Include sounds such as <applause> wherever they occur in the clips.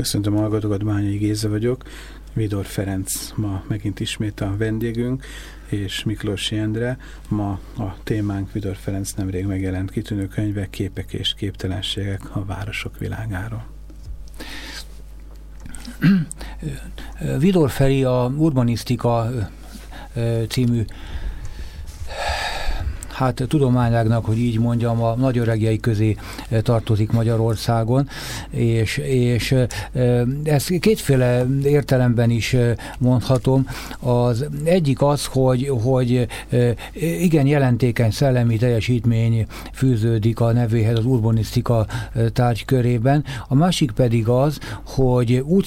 Köszöntöm a hallgatókat, Bányai Géza vagyok. Vidor Ferenc ma megint ismét a vendégünk, és Miklós Jendre. Ma a témánk Vidor Ferenc nemrég megjelent kitűnő könyve Képek és képtelenségek a városok világáról. Vidor Feri a Urbanisztika című hát tudományágnak, hogy így mondjam, a nagy öregjei közé eh, tartozik Magyarországon, és, és eh, ez kétféle értelemben is eh, mondhatom. Az egyik az, hogy, hogy igen jelentékeny szellemi teljesítmény fűződik a nevéhez az urbanisztika tárgykörében, a másik pedig az, hogy úgy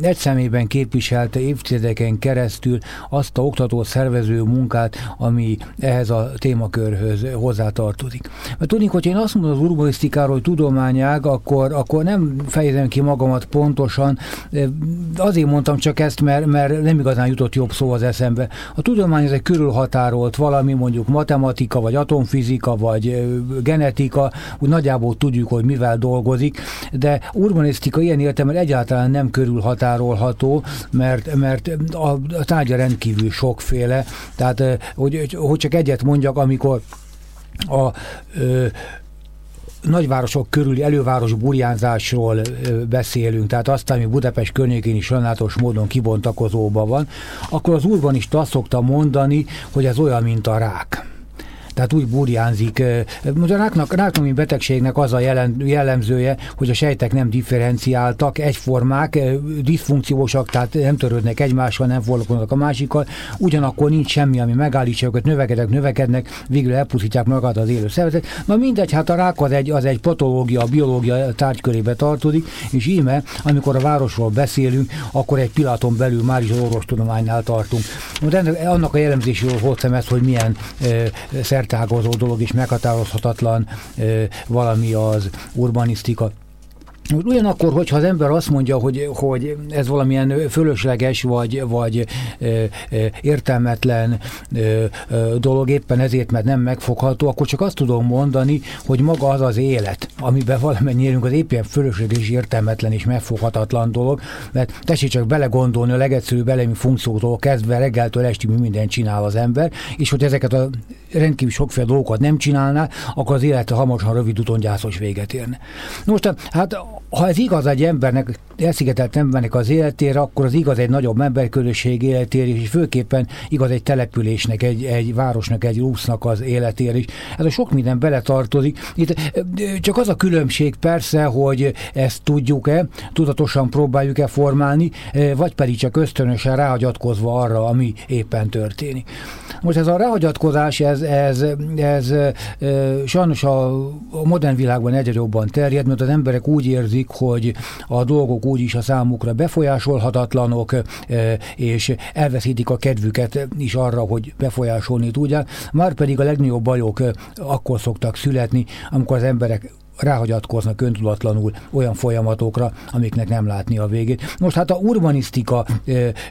egy szemében képviselte évtizedeken keresztül azt a oktató szervező munkát, ami ehhez a témakörhöz témakörhöz hozzátartozik. Mert tudni, hogy én azt mondom az urbanisztikáról, hogy tudományág, akkor, akkor nem fejezem ki magamat pontosan, azért mondtam csak ezt, mert, mert nem igazán jutott jobb szó az eszembe. A tudomány ez egy körülhatárolt valami, mondjuk matematika, vagy atomfizika, vagy genetika, úgy nagyjából tudjuk, hogy mivel dolgozik, de urbanisztika ilyen értelemben egyáltalán nem körülhatárolható, mert, mert a, a tárgya rendkívül sokféle, tehát hogy, hogy csak egyet mondjak, amikor amikor a ö, nagyvárosok körüli előváros burjánzásról beszélünk, tehát azt, ami Budapest környékén is sajnálatos módon kibontakozóban van, akkor az urbanista azt szokta mondani, hogy ez olyan, mint a rák tehát úgy burjánzik. A ráknak, ráknomi betegségnek az a jelen, jellemzője, hogy a sejtek nem differenciáltak, egyformák, diszfunkciósak, tehát nem törődnek egymással, nem foglalkoznak a másikkal, ugyanakkor nincs semmi, ami megállítsa őket, növekednek, növekednek, végül elpusztítják magát az élő szervezet. Na mindegy, hát a rák az egy, az egy patológia, a biológia tárgykörébe tartozik, és íme, amikor a városról beszélünk, akkor egy pillanaton belül már is az orvostudománynál tartunk. De annak a jellemzéséről hoztam ezt, hogy milyen e, szertágozó dolog és meghatározhatatlan valami az urbanisztika. Ugyanakkor, hogyha az ember azt mondja, hogy, hogy ez valamilyen fölösleges vagy, vagy e, e, értelmetlen e, e, dolog, éppen ezért, mert nem megfogható, akkor csak azt tudom mondani, hogy maga az az élet, amiben valamennyi élünk, az éppen fölösleges, értelmetlen és megfoghatatlan dolog, mert tessék csak belegondolni a legegyszerűbb belemi funkciótól kezdve reggeltől estig mi mindent csinál az ember, és hogy ezeket a rendkívül sokféle dolgokat nem csinálná, akkor az élete hamarosan rövid úton gyászos véget érne. Most hát ha ez igaz egy embernek, elszigetelt embernek az életére, akkor az igaz egy nagyobb emberközösség életére, és főképpen igaz egy településnek, egy, egy városnak, egy úsznak az életére is. Ez a sok minden beletartozik. Itt csak az a különbség persze, hogy ezt tudjuk-e, tudatosan próbáljuk-e formálni, vagy pedig csak ösztönösen ráhagyatkozva arra, ami éppen történik. Most ez a ráhagyatkozás, ez, ez, ez, ez sajnos a, modern világban egyre jobban terjed, mert az emberek úgy érzik, hogy a dolgok úgyis a számukra befolyásolhatatlanok, és elveszítik a kedvüket is arra, hogy befolyásolni tudják. Már pedig a legnagyobb bajok akkor szoktak születni, amikor az emberek ráhagyatkoznak öntudatlanul olyan folyamatokra, amiknek nem látni a végét. Most hát a Urbanisztika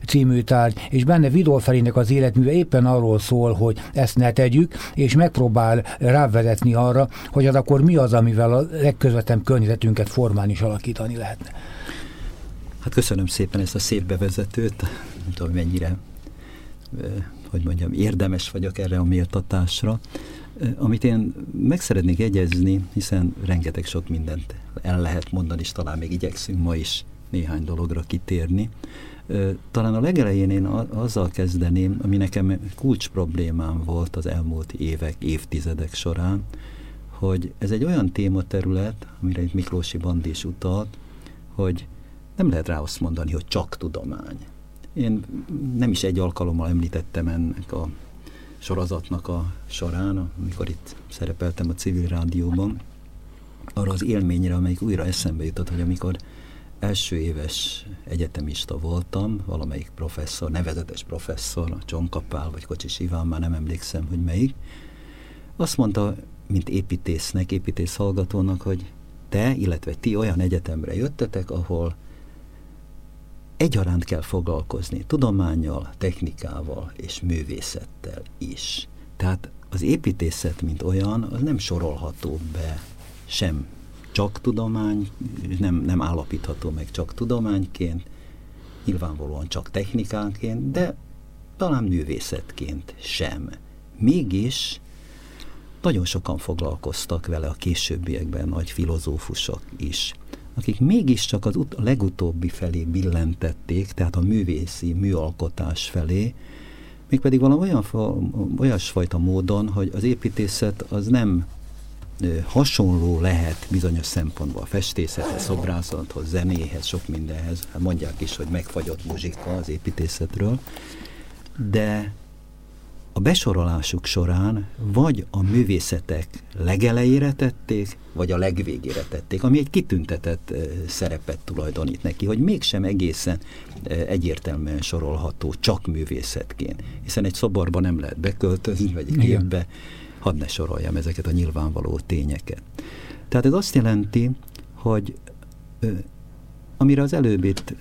című tárgy, és benne Vidor Ferinek az életműve éppen arról szól, hogy ezt ne tegyük, és megpróbál rávezetni arra, hogy az akkor mi az, amivel a legközvetlenebb környezetünket formálni és alakítani lehetne. Hát köszönöm szépen ezt a szép bevezetőt, nem tudom mennyire, hogy mondjam, érdemes vagyok erre a méltatásra. Amit én meg szeretnék jegyezni, hiszen rengeteg sok mindent el lehet mondani, és talán még igyekszünk ma is néhány dologra kitérni. Talán a legelején én azzal kezdeném, ami nekem kulcs problémám volt az elmúlt évek, évtizedek során, hogy ez egy olyan tématerület, amire itt Miklósi Bandi is utalt, hogy nem lehet rá azt mondani, hogy csak tudomány. Én nem is egy alkalommal említettem ennek a sorozatnak a során, amikor itt szerepeltem a civil rádióban, arra az élményre, amelyik újra eszembe jutott, hogy amikor első éves egyetemista voltam, valamelyik professzor, nevezetes professzor, a Csonkapál vagy Kocsis Iván, már nem emlékszem, hogy melyik, azt mondta, mint építésznek, építész hallgatónak, hogy te, illetve ti olyan egyetemre jöttetek, ahol egyaránt kell foglalkozni tudományjal, technikával és művészettel is. Tehát az építészet, mint olyan, az nem sorolható be sem csak tudomány, nem, nem állapítható meg csak tudományként, nyilvánvalóan csak technikánként, de talán művészetként sem. Mégis nagyon sokan foglalkoztak vele a későbbiekben, nagy filozófusok is, akik mégiscsak az ut- a legutóbbi felé billentették, tehát a művészi, műalkotás felé, mégpedig valami olyan, olyasfajta módon, hogy az építészet az nem hasonló lehet bizonyos szempontból a festészethez, szobrászathoz, zenéhez, sok mindenhez. Hát mondják is, hogy megfagyott muzsika az építészetről, de a besorolásuk során vagy a művészetek legelejére tették, vagy a legvégére tették, ami egy kitüntetett szerepet tulajdonít neki, hogy mégsem egészen egyértelműen sorolható csak művészetként, hiszen egy szoborba nem lehet beköltözni, vagy egy képbe, hadd ne soroljam ezeket a nyilvánvaló tényeket. Tehát ez azt jelenti, hogy amire az előbb itt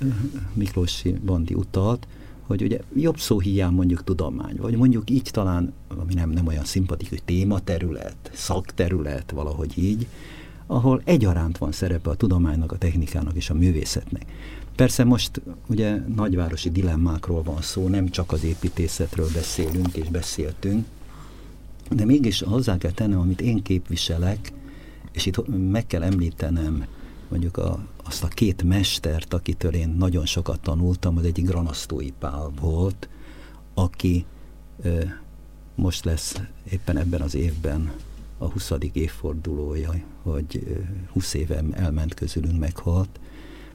Miklósi Bandi utalt, hogy ugye jobb szó hiány mondjuk tudomány, vagy mondjuk így talán, ami nem, nem olyan szimpatikus, tématerület, szakterület, valahogy így, ahol egyaránt van szerepe a tudománynak, a technikának és a művészetnek. Persze most ugye nagyvárosi dilemmákról van szó, nem csak az építészetről beszélünk és beszéltünk, de mégis hozzá kell tennem, amit én képviselek, és itt meg kell említenem mondjuk a, azt a két mestert, akitől én nagyon sokat tanultam, az egyik Granasztói Pál volt, aki ö, most lesz éppen ebben az évben a 20. évfordulója, hogy 20 éve elment közülünk, meghalt,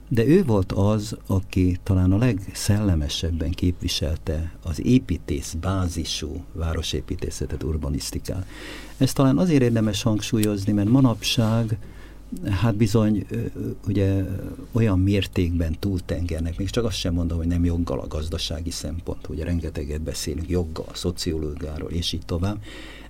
de ő volt az, aki talán a legszellemesebben képviselte az építész bázisú városépítészetet, urbanisztikát. Ezt talán azért érdemes hangsúlyozni, mert manapság hát bizony ugye olyan mértékben túltengernek, még csak azt sem mondom, hogy nem joggal a gazdasági szempont, ugye rengeteget beszélünk joggal, szociológáról és így tovább,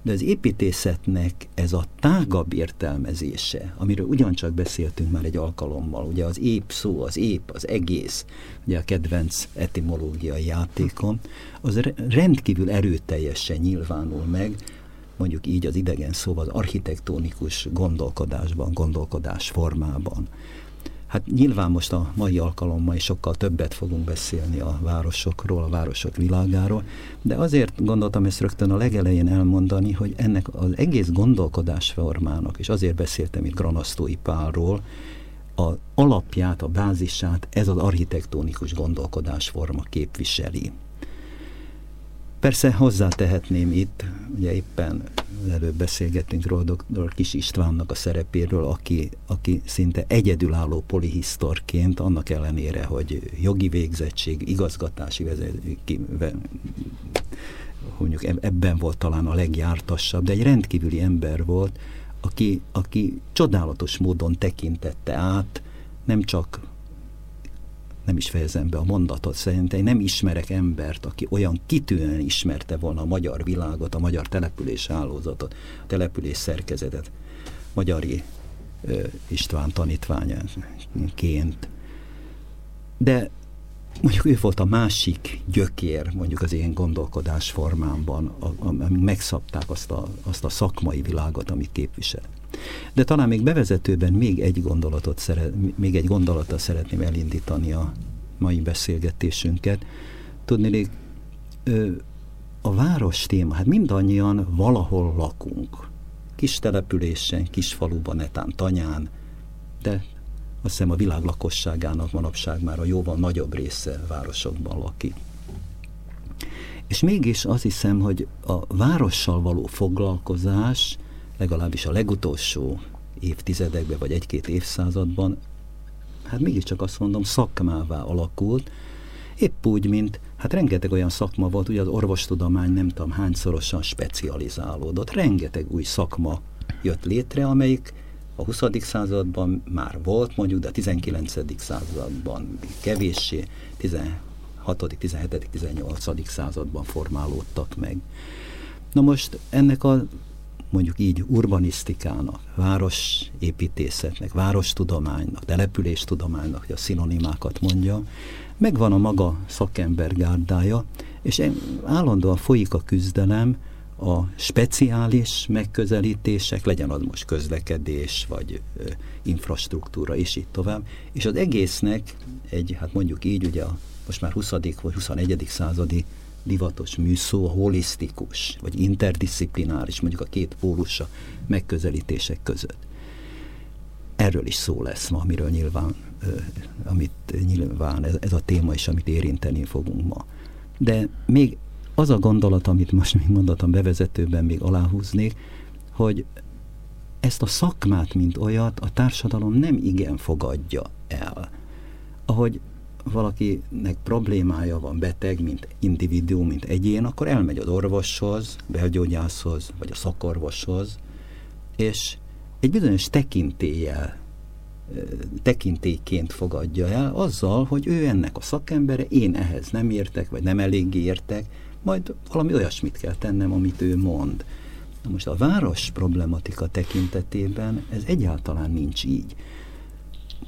de az építészetnek ez a tágabb értelmezése, amiről ugyancsak beszéltünk már egy alkalommal, ugye az ép szó, az ép, az egész, ugye a kedvenc etimológiai játékom, az rendkívül erőteljesen nyilvánul meg, mondjuk így az idegen szóval az architektonikus gondolkodásban, gondolkodás formában. Hát nyilván most a mai alkalommal is sokkal többet fogunk beszélni a városokról, a városok világáról, de azért gondoltam ezt rögtön a legelején elmondani, hogy ennek az egész gondolkodásformának, és azért beszéltem itt Granasztói Pálról, a alapját, a bázisát ez az architektonikus gondolkodásforma képviseli. Persze hozzátehetném itt, ugye éppen előbb beszélgettünk róla dr. Kis Istvánnak a szerepéről, aki, aki szinte egyedülálló polihisztorként, annak ellenére, hogy jogi végzettség, igazgatási mondjuk ebben volt talán a legjártasabb, de egy rendkívüli ember volt, aki, aki csodálatos módon tekintette át nem csak nem is fejezem be a mondatot, szerintem nem ismerek embert, aki olyan kitűnően ismerte volna a magyar világot, a magyar település hálózatot, a település szerkezetet, Magyari ö, István tanítványként. De mondjuk ő volt a másik gyökér, mondjuk az én gondolkodásformámban, amik megszabták azt a, azt a szakmai világot, amit képvisel. De talán még bevezetőben még egy gondolatot szeret, még egy gondolata szeretném elindítani a mai beszélgetésünket. Tudni, a város téma, hát mindannyian valahol lakunk. Kis településen, kis faluban, netán, tanyán, de azt hiszem a világ lakosságának manapság már a jóval nagyobb része városokban lakik. És mégis azt hiszem, hogy a várossal való foglalkozás legalábbis a legutolsó évtizedekben, vagy egy-két évszázadban, hát mégiscsak azt mondom, szakmává alakult, épp úgy, mint hát rengeteg olyan szakma volt, ugye az orvostudomány nem tudom hányszorosan specializálódott, rengeteg új szakma jött létre, amelyik a 20. században már volt, mondjuk, de a 19. században kevéssé, 16., 17., 18. században formálódtak meg. Na most ennek a mondjuk így urbanisztikának, városépítészetnek, várostudománynak, településtudománynak, hogy a szinonimákat mondja, megvan a maga szakembergárdája, és állandóan folyik a küzdelem a speciális megközelítések, legyen az most közlekedés, vagy ö, infrastruktúra, és így tovább, és az egésznek egy, hát mondjuk így, ugye a most már 20. vagy 21. századi divatos műszó, holisztikus, vagy interdisziplináris, mondjuk a két pólusa megközelítések között. Erről is szó lesz ma, amiről nyilván, amit nyilván ez, ez a téma is, amit érinteni fogunk ma. De még az a gondolat, amit most még mondatom bevezetőben még aláhúznék, hogy ezt a szakmát, mint olyat, a társadalom nem igen fogadja el. Ahogy valakinek problémája van, beteg, mint individuum, mint egyén, akkor elmegy az orvoshoz, belgyógyászhoz, vagy a szakorvoshoz, és egy bizonyos tekintéllyel, tekintélyként fogadja el, azzal, hogy ő ennek a szakembere, én ehhez nem értek, vagy nem elég értek, majd valami olyasmit kell tennem, amit ő mond. Na most a város problematika tekintetében ez egyáltalán nincs így.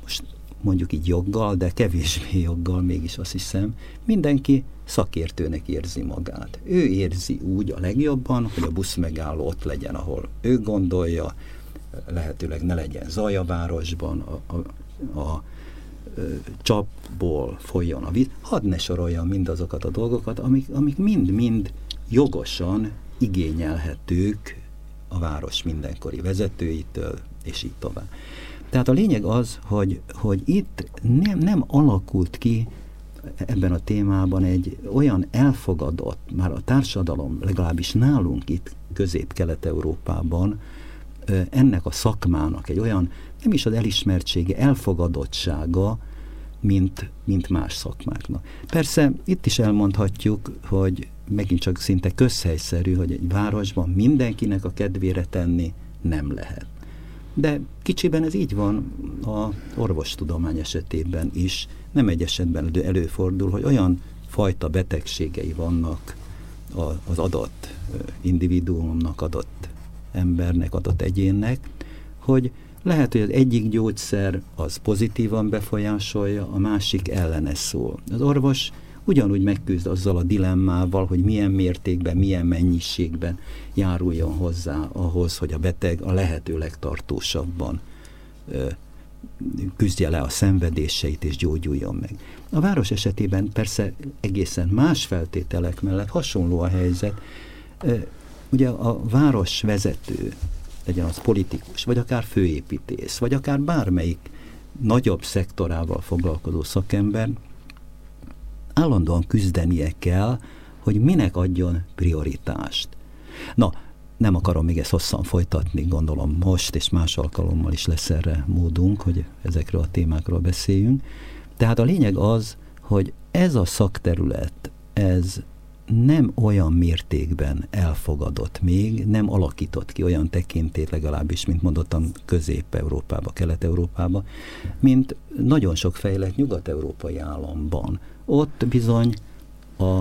Most mondjuk így joggal, de kevésbé joggal mégis azt hiszem, mindenki szakértőnek érzi magát. Ő érzi úgy a legjobban, hogy a busz megálló ott legyen, ahol ő gondolja, lehetőleg ne legyen zaj a városban, a, a, a csapból folyjon a víz, hadd ne soroljam mindazokat a dolgokat, amik mind-mind jogosan igényelhetők a város mindenkori vezetőitől, és így tovább. Tehát a lényeg az, hogy, hogy itt nem, nem alakult ki ebben a témában egy olyan elfogadott, már a társadalom legalábbis nálunk itt közép-kelet-európában ennek a szakmának egy olyan, nem is az elismertsége, elfogadottsága, mint, mint más szakmáknak. Persze itt is elmondhatjuk, hogy megint csak szinte közhelyszerű, hogy egy városban mindenkinek a kedvére tenni nem lehet. De kicsiben ez így van a orvostudomány esetében is. Nem egy esetben előfordul, hogy olyan fajta betegségei vannak az adott individuumnak, adott embernek, adott egyénnek, hogy lehet, hogy az egyik gyógyszer az pozitívan befolyásolja, a másik ellene szól. Az orvos ugyanúgy megküzd azzal a dilemmával, hogy milyen mértékben, milyen mennyiségben járuljon hozzá ahhoz, hogy a beteg a lehető legtartósabban ö, küzdje le a szenvedéseit és gyógyuljon meg. A város esetében persze egészen más feltételek mellett hasonló a helyzet. Ugye a város vezető, legyen az politikus, vagy akár főépítész, vagy akár bármelyik nagyobb szektorával foglalkozó szakember, állandóan küzdenie kell, hogy minek adjon prioritást. Na, nem akarom még ezt hosszan folytatni, gondolom most és más alkalommal is lesz erre módunk, hogy ezekről a témákról beszéljünk. Tehát a lényeg az, hogy ez a szakterület, ez nem olyan mértékben elfogadott még, nem alakított ki olyan tekintét legalábbis, mint mondottam, Közép-Európába, Kelet-Európába, mint nagyon sok fejlett nyugat-európai államban. Ott bizony a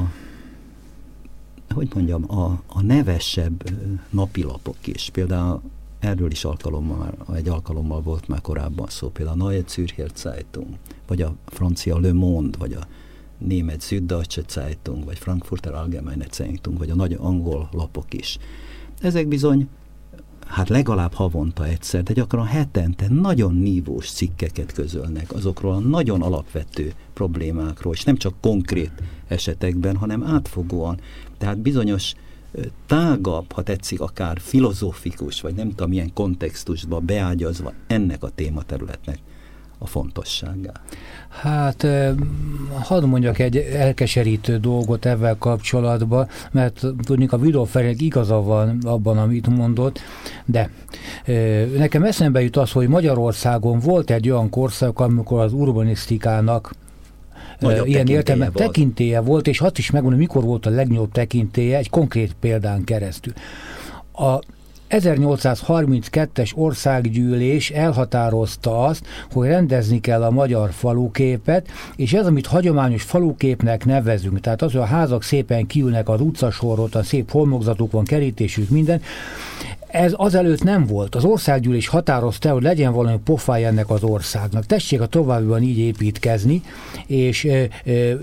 hogy mondjam, a, a nevesebb napilapok is, például erről is alkalommal, egy alkalommal volt már korábban szó, például a Neue Zürcher Zeitung, vagy a francia Le Monde, vagy a német Süddeutsche Zeitung, vagy Frankfurter Allgemeine Zeitung, vagy a nagy angol lapok is. Ezek bizony hát legalább havonta egyszer, de gyakran hetente nagyon nívós cikkeket közölnek azokról a nagyon alapvető problémákról, és nem csak konkrét esetekben, hanem átfogóan. Tehát bizonyos tágabb, ha tetszik, akár filozófikus, vagy nem tudom milyen kontextusba beágyazva ennek a tématerületnek a fontosságá. Hát hadd mondjak egy elkeserítő dolgot ebben kapcsolatban, mert tudjuk a Vidó Ferenc igaza van abban, amit mondott, de nekem eszembe jut az, hogy Magyarországon volt egy olyan korszak, amikor az urbanisztikának Nagyobb ilyen értelme volt. tekintélye volt, és hat is megmondom, mikor volt a legnagyobb tekintélye, egy konkrét példán keresztül. A 1832-es országgyűlés elhatározta azt, hogy rendezni kell a magyar faluképet, és ez, amit hagyományos faluképnek nevezünk, tehát az, hogy a házak szépen kiülnek az utcasorot, a szép holmogzatuk van, kerítésük, minden, ez azelőtt nem volt. Az országgyűlés határozta, hogy legyen valami pofája ennek az országnak. Tessék a továbbiban így építkezni, és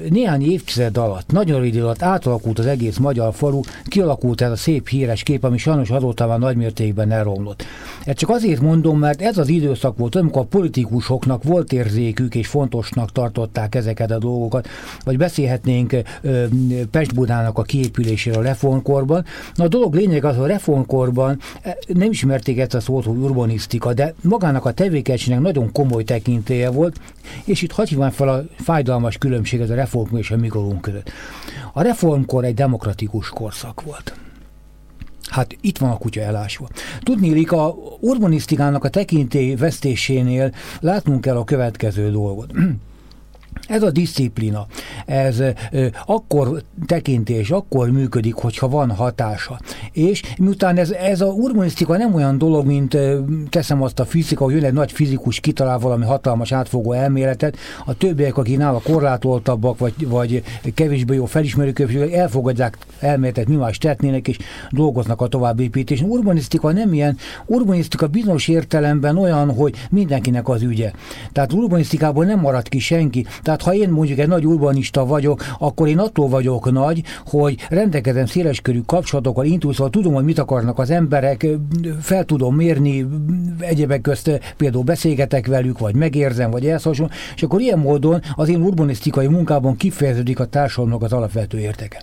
néhány évtized alatt, nagyon rövid alatt átalakult az egész magyar falu, kialakult ez a szép híres kép, ami sajnos azóta már nagymértékben elromlott. Ezt csak azért mondom, mert ez az időszak volt, amikor a politikusoknak volt érzékük, és fontosnak tartották ezeket a dolgokat, vagy beszélhetnénk Pest-Budának a kiépüléséről a reformkorban. Na a dolog lényeg az, hogy a reformkorban nem ismerték ezt a szót, hogy urbanisztika, de magának a tevékenységnek nagyon komoly tekintélye volt, és itt hagyj fel a fájdalmas különbséget a reform és a mikorunk között. A reformkor egy demokratikus korszak volt. Hát itt van a kutya elásva. Tudnélik, a urbanisztikának a tekintély vesztésénél látnunk kell a következő dolgot. <clears throat> Ez a disziplina, ez ö, akkor tekintés, akkor működik, hogyha van hatása. És miután ez, ez a urbanisztika nem olyan dolog, mint ö, teszem azt a fizika, hogy jön egy nagy fizikus, kitalál valami hatalmas átfogó elméletet, a többiek, akik nála korlátoltabbak, vagy, vagy kevésbé jó felismerők, elfogadják elméletet, mi más tettnének, és dolgoznak a továbbépítés. Urbanisztika nem ilyen, urbanisztika bizonyos értelemben olyan, hogy mindenkinek az ügye. Tehát urbanisztikából nem marad ki senki. Tehát ha én mondjuk egy nagy urbanista vagyok, akkor én attól vagyok nagy, hogy rendelkezem széleskörű kapcsolatokkal, intuícióval, tudom, hogy mit akarnak az emberek, fel tudom mérni, egyebek közt például beszélgetek velük, vagy megérzem, vagy elszósom, és akkor ilyen módon az én urbanisztikai munkában kifejeződik a társadalomnak az alapvető érteke.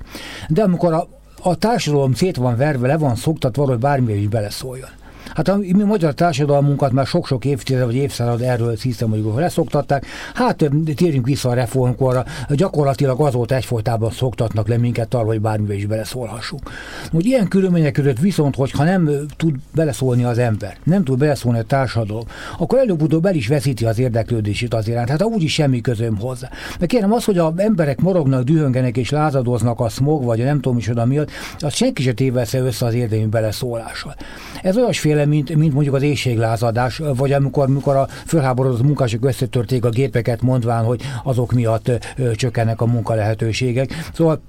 De amikor a, a társadalom szét van verve, le van szoktatva, hogy bármilyen is beleszóljon Hát a mi magyar társadalmunkat már sok-sok évtized vagy évszázad erről hiszem, hogy leszoktatták. Hát térjünk vissza a reformkorra. Gyakorlatilag azóta egyfolytában szoktatnak le minket arra, hogy bármivel is beleszólhassunk. Úgy ilyen körülmények között viszont, hogyha nem tud beleszólni az ember, nem tud beleszólni a társadalom, akkor előbb-utóbb el is veszíti az érdeklődését az iránt. Hát úgyis semmi közöm hozzá. De kérem az, hogy a emberek morognak, dühöngenek és lázadoznak a smog, vagy a nem tudom is oda miatt, az senki se tévesz össze az érdemi beleszólással. Ez olyasféle mint, mint mondjuk az éjséglázadás, vagy amikor, amikor a fölháborodott munkások összetörték a gépeket, mondván, hogy azok miatt csökkennek a munka lehetőségek. Szóval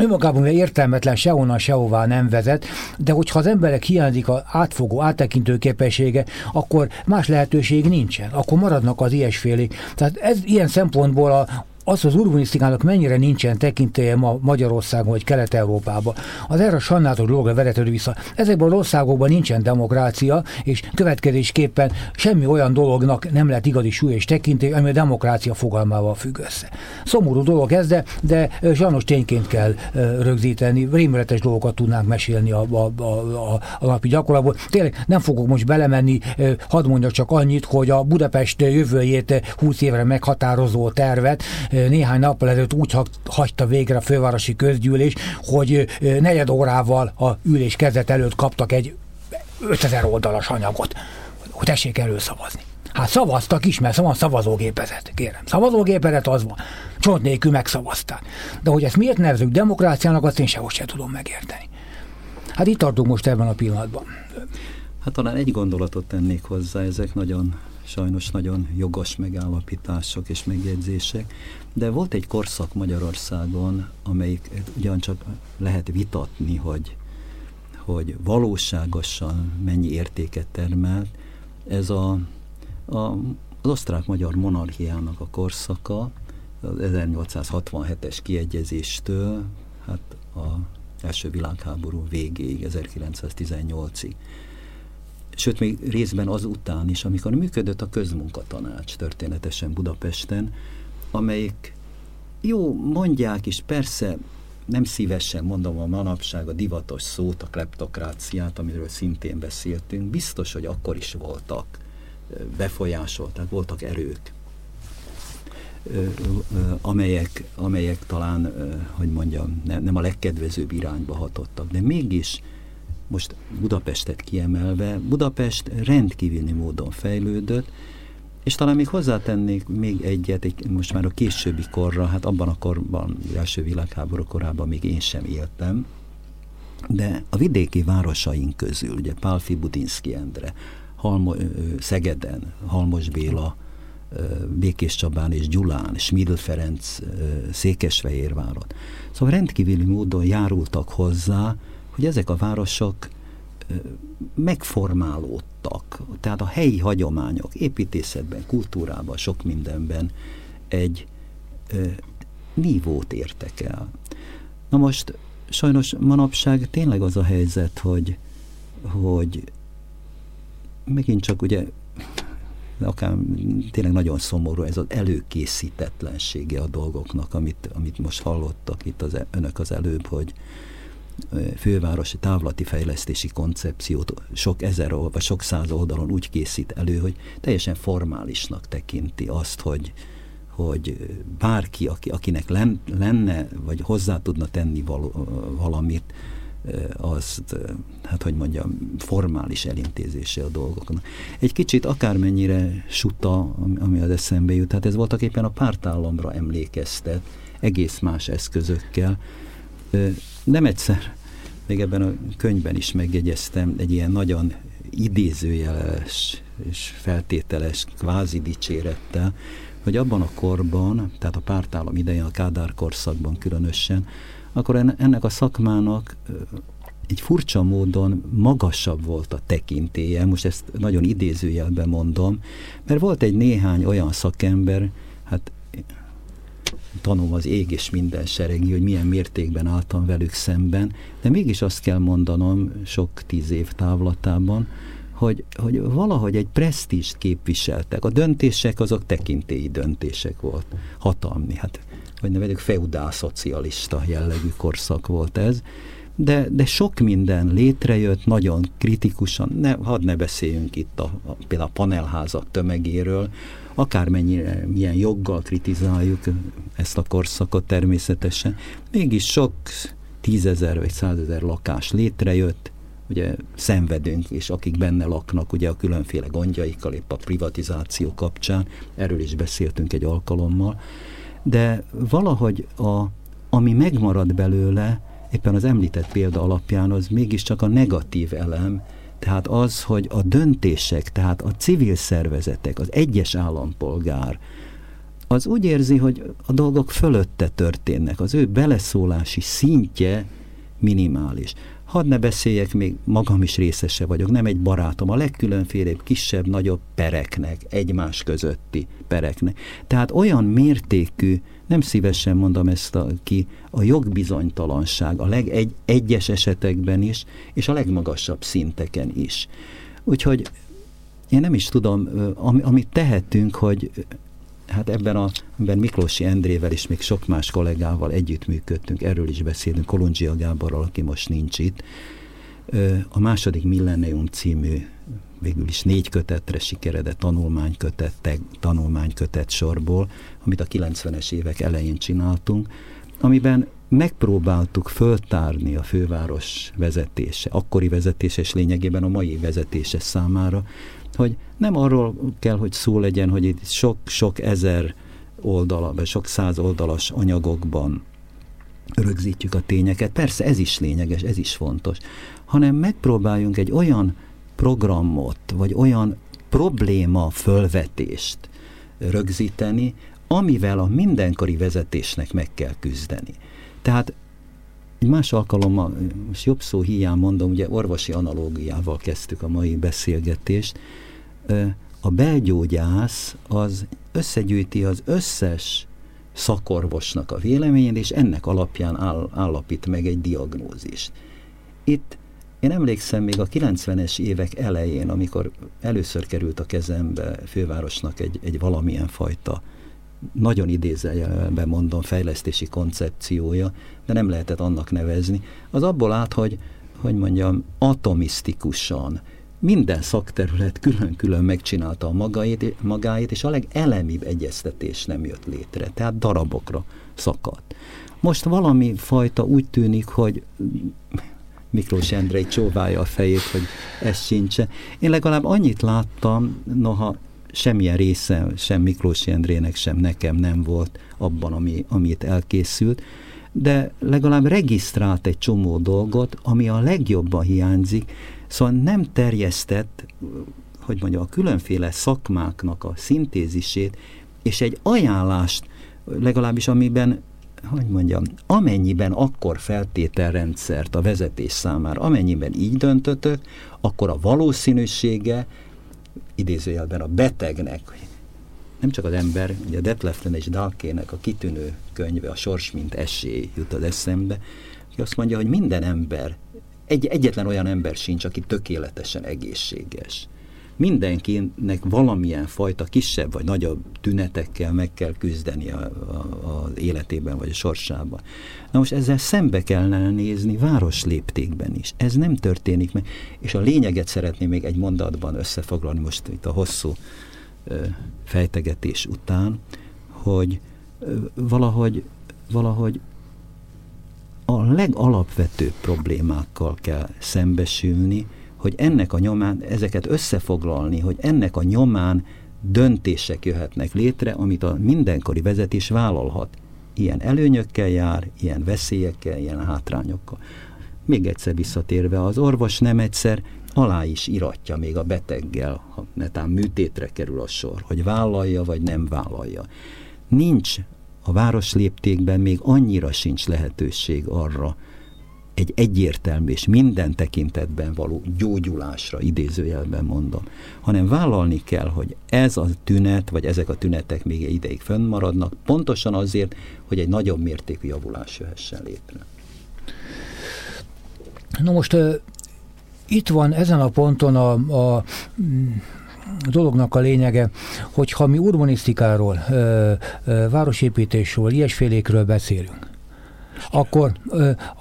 önmagában értelmetlen sehonnan sehová nem vezet, de hogyha az emberek hiányzik az átfogó, áttekintő képessége, akkor más lehetőség nincsen. Akkor maradnak az ilyesfélék. Tehát ez ilyen szempontból a, az az urbanisztikának mennyire nincsen tekintélye ma Magyarországon vagy Kelet-Európában, az erre a sajnálatos dologra vezetődő vissza. Ezekben az országokban nincsen demokrácia, és következésképpen semmi olyan dolognak nem lehet igazi súly és tekintély, ami a demokrácia fogalmával függ össze. Szomorú dolog ez, de, de sajnos tényként kell rögzíteni, rémületes dolgokat tudnánk mesélni a, a, a, a napi gyakorlatból. Tényleg nem fogok most belemenni, hadd mondjak csak annyit, hogy a Budapest jövőjét 20 évre meghatározó tervet néhány nappal ezelőtt úgy hagyta végre a fővárosi közgyűlés, hogy negyed órával a ülés kezdet előtt kaptak egy 5000 oldalas anyagot, hogy tessék előszavazni. Hát szavaztak is, mert van szavazógépezet, kérem. Szavazógépezet az van. Csont nélkül megszavazták. De hogy ezt miért nevezünk demokráciának, azt én sehogy sem tudom megérteni. Hát itt tartunk most ebben a pillanatban. Hát talán egy gondolatot tennék hozzá, ezek nagyon sajnos nagyon jogos megállapítások és megjegyzések, de volt egy korszak Magyarországon, amelyik ugyancsak lehet vitatni, hogy, hogy valóságosan mennyi értéket termelt. Ez a, a, az osztrák-magyar monarchiának a korszaka, az 1867-es kiegyezéstől, hát a első világháború végéig, 1918-ig sőt még részben azután is, amikor működött a közmunkatanács történetesen Budapesten, amelyik jó, mondják is, persze nem szívesen mondom a manapság a divatos szót, a kleptokráciát, amiről szintén beszéltünk, biztos, hogy akkor is voltak befolyásolták, voltak erők, amelyek, amelyek talán, hogy mondjam, nem a legkedvezőbb irányba hatottak, de mégis most Budapestet kiemelve, Budapest rendkívüli módon fejlődött, és talán még hozzátennék még egyet, egy, most már a későbbi korra, hát abban a korban, az első világháború korában még én sem éltem, de a vidéki városaink közül, ugye Pálfi Budinszki Endre, Halmo, Szegeden, Halmos Béla, Békés Csabán és Gyulán, Schmidl Ferenc, Székesfehérváron. Szóval rendkívüli módon járultak hozzá, hogy ezek a városok megformálódtak. Tehát a helyi hagyományok építészetben, kultúrában, sok mindenben egy nívót értek el. Na most sajnos manapság tényleg az a helyzet, hogy, hogy megint csak ugye akár tényleg nagyon szomorú ez az előkészítetlensége a dolgoknak, amit, amit most hallottak itt az, önök az előbb, hogy fővárosi távlati fejlesztési koncepciót sok ezer vagy sok száz oldalon úgy készít elő, hogy teljesen formálisnak tekinti azt, hogy, hogy bárki, aki, akinek lenne, vagy hozzá tudna tenni valamit, azt, hát hogy mondjam, formális elintézése a dolgoknak. Egy kicsit akármennyire suta, ami az eszembe jut, hát ez voltak éppen a pártállamra emlékeztet, egész más eszközökkel. Nem egyszer, még ebben a könyvben is megjegyeztem egy ilyen nagyon idézőjeles és feltételes kvázi dicsérettel, hogy abban a korban, tehát a pártállam idején, a Kádár korszakban különösen, akkor ennek a szakmának egy furcsa módon magasabb volt a tekintélye, most ezt nagyon idézőjelben mondom, mert volt egy néhány olyan szakember, hát tanom az ég és minden seregi, hogy milyen mértékben álltam velük szemben, de mégis azt kell mondanom sok tíz év távlatában, hogy, hogy valahogy egy presztíst képviseltek. A döntések azok tekintélyi döntések volt, hatalmi. Hát hogy neveljük, feudál szocialista jellegű korszak volt ez, de, de sok minden létrejött, nagyon kritikusan, ne, hadd ne beszéljünk itt a, a, például a panelházak tömegéről, akármennyire, milyen joggal kritizáljuk ezt a korszakot természetesen, mégis sok tízezer vagy százezer lakás létrejött, ugye szenvedünk, és akik benne laknak, ugye a különféle gondjaikkal, épp a privatizáció kapcsán, erről is beszéltünk egy alkalommal, de valahogy a, ami megmarad belőle, éppen az említett példa alapján, az mégiscsak a negatív elem, tehát az, hogy a döntések, tehát a civil szervezetek, az egyes állampolgár, az úgy érzi, hogy a dolgok fölötte történnek, az ő beleszólási szintje minimális. Hadd ne beszéljek, még magam is részese vagyok, nem egy barátom, a legkülönfélebb kisebb, nagyobb pereknek, egymás közötti pereknek. Tehát olyan mértékű, nem szívesen mondom ezt a, ki, a jogbizonytalanság a legegyes esetekben is, és a legmagasabb szinteken is. Úgyhogy én nem is tudom, amit tehetünk, hogy hát ebben a ebben Miklósi Endrével és még sok más kollégával együttműködtünk, erről is beszélünk, Kolundzsia Gáborral, aki most nincs itt. A második Millennium című végül is négy kötetre sikeredett tanulmánykötet, tanulmánykötet sorból, amit a 90-es évek elején csináltunk, amiben megpróbáltuk föltárni a főváros vezetése, akkori vezetése és lényegében a mai vezetése számára, hogy nem arról kell, hogy szó legyen, hogy itt sok-sok ezer oldala, vagy sok száz oldalas anyagokban rögzítjük a tényeket. Persze ez is lényeges, ez is fontos, hanem megpróbáljunk egy olyan programot, vagy olyan probléma fölvetést rögzíteni, amivel a mindenkori vezetésnek meg kell küzdeni. Tehát egy más alkalommal, most jobb szó hiány mondom, ugye orvosi analógiával kezdtük a mai beszélgetést, a belgyógyász az összegyűjti az összes szakorvosnak a véleményét, és ennek alapján áll, állapít meg egy diagnózist. Itt én emlékszem még a 90-es évek elején, amikor először került a kezembe fővárosnak egy, egy valamilyen fajta nagyon idézeljelben mondom, fejlesztési koncepciója, de nem lehetett annak nevezni. Az abból állt, hogy, hogy mondjam, atomisztikusan, minden szakterület külön-külön megcsinálta a magáit, magáit, és a legelemibb egyeztetés nem jött létre, tehát darabokra szakadt. Most valami fajta úgy tűnik, hogy Miklós Endrei csóválja a fejét, hogy ez sincse. Én legalább annyit láttam, noha semmilyen része sem Miklós Endrének, sem nekem nem volt abban, ami, amit elkészült, de legalább regisztrált egy csomó dolgot, ami a legjobban hiányzik, szóval nem terjesztett, hogy mondja, a különféle szakmáknak a szintézisét, és egy ajánlást, legalábbis amiben hogy mondjam, amennyiben akkor feltételrendszert a vezetés számára, amennyiben így döntötök, akkor a valószínűsége, idézőjelben a betegnek, nem csak az ember, ugye Detleften és Dalkének a kitűnő könyve, a Sors, mint esély jut az eszembe, hogy azt mondja, hogy minden ember, egy, egyetlen olyan ember sincs, aki tökéletesen egészséges mindenkinek valamilyen fajta kisebb vagy nagyobb tünetekkel meg kell küzdeni a, a, az életében vagy a sorsában. Na most ezzel szembe kellene nézni város léptékben is. Ez nem történik meg. És a lényeget szeretném még egy mondatban összefoglalni most itt a hosszú ö, fejtegetés után, hogy ö, valahogy, valahogy a legalapvetőbb problémákkal kell szembesülni, hogy ennek a nyomán, ezeket összefoglalni, hogy ennek a nyomán döntések jöhetnek létre, amit a mindenkori vezetés vállalhat. Ilyen előnyökkel jár, ilyen veszélyekkel, ilyen hátrányokkal. Még egyszer visszatérve, az orvos nem egyszer alá is iratja még a beteggel, ha netán műtétre kerül a sor, hogy vállalja vagy nem vállalja. Nincs a város léptékben még annyira sincs lehetőség arra, egy egyértelmű és minden tekintetben való gyógyulásra, idézőjelben mondom, hanem vállalni kell, hogy ez a tünet, vagy ezek a tünetek még egy ideig fönnmaradnak, pontosan azért, hogy egy nagyobb mértékű javulás jöhessen létre. Na most itt van ezen a ponton a a dolognak a lényege, hogy ha mi urbanisztikáról, városépítésről, ilyesfélékről beszélünk, akkor,